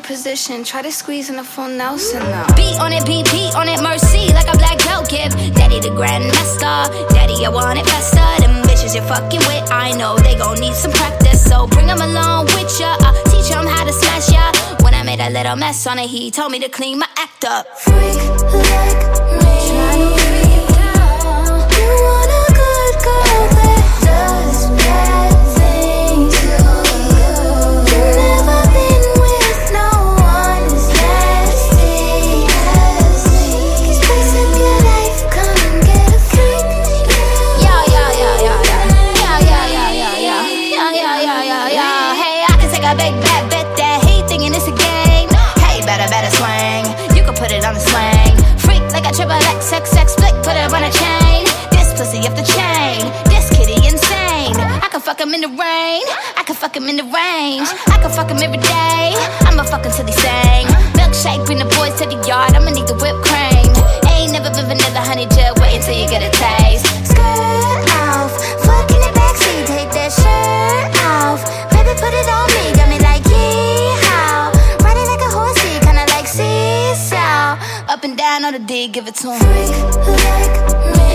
your position. Try to squeeze in a full Nelson now. Beat on it, beat, beat on it, mercy, like a black belt give. Daddy the grandmaster, daddy, I want it faster. Them bitches you're fucking with, I know they gon' need some practice. So bring them along with ya, uh, teach them how to smash ya. When I made a little mess on it, he told me to clean my act up. Freak fuck him in the rain. I can fuck him in the range. I can fuck him every day. I'ma fuck him till he sing. Milkshake, bring the boys to the yard. I'ma need the whipped cream. Ain't never been vanilla honey, just wait until you get a taste. Skirt off, fuck in the backseat, take that shirt off. Baby, put it on me, got me like yeehaw. Riding like a horsey, kinda like seesaw. Up and down on the D, give it to him. Freak like me.